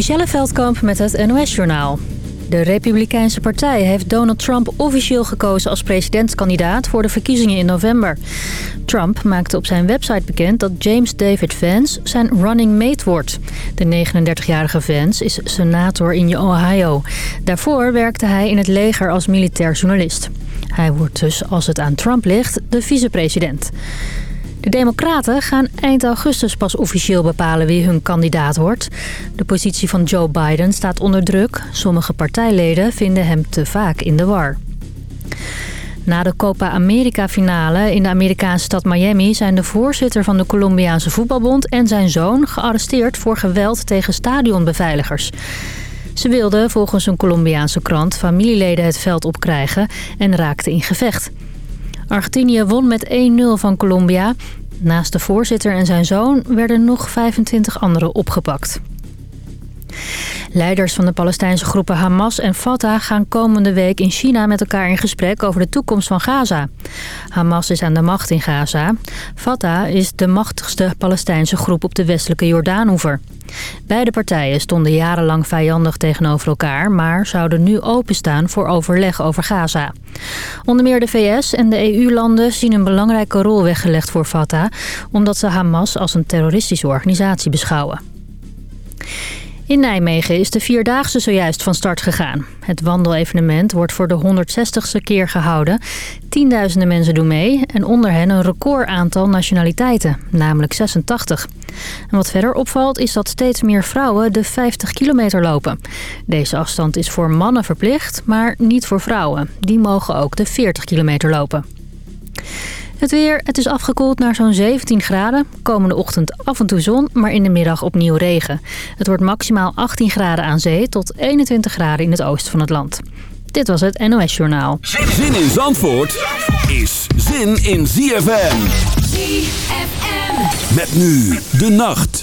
Michelle Veldkamp met het NOS-journaal. De Republikeinse Partij heeft Donald Trump officieel gekozen als presidentskandidaat voor de verkiezingen in november. Trump maakte op zijn website bekend dat James David Vance zijn running mate wordt. De 39-jarige Vance is senator in Ohio. Daarvoor werkte hij in het leger als militair journalist. Hij wordt dus, als het aan Trump ligt, de vicepresident. De Democraten gaan eind augustus pas officieel bepalen wie hun kandidaat wordt. De positie van Joe Biden staat onder druk. Sommige partijleden vinden hem te vaak in de war. Na de Copa America finale in de Amerikaanse stad Miami... zijn de voorzitter van de Colombiaanse voetbalbond en zijn zoon... gearresteerd voor geweld tegen stadionbeveiligers. Ze wilden volgens een Colombiaanse krant familieleden het veld opkrijgen... en raakten in gevecht. Argentinië won met 1-0 van Colombia. Naast de voorzitter en zijn zoon werden nog 25 anderen opgepakt. Leiders van de Palestijnse groepen Hamas en Fatah gaan komende week in China met elkaar in gesprek over de toekomst van Gaza. Hamas is aan de macht in Gaza. Fatah is de machtigste Palestijnse groep op de westelijke Jordaanoever. Beide partijen stonden jarenlang vijandig tegenover elkaar... maar zouden nu openstaan voor overleg over Gaza. Onder meer de VS en de EU-landen zien een belangrijke rol weggelegd voor Fatah... omdat ze Hamas als een terroristische organisatie beschouwen. In Nijmegen is de Vierdaagse zojuist van start gegaan. Het wandelevenement wordt voor de 160ste keer gehouden. Tienduizenden mensen doen mee en onder hen een record aantal nationaliteiten, namelijk 86. En wat verder opvalt is dat steeds meer vrouwen de 50 kilometer lopen. Deze afstand is voor mannen verplicht, maar niet voor vrouwen. Die mogen ook de 40 kilometer lopen. Het weer, het is afgekoeld naar zo'n 17 graden. Komende ochtend af en toe zon, maar in de middag opnieuw regen. Het wordt maximaal 18 graden aan zee tot 21 graden in het oosten van het land. Dit was het NOS Journaal. Zin in Zandvoort is zin in ZFM. ZFM. Met nu de nacht.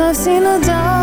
I've seen a dog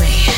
me.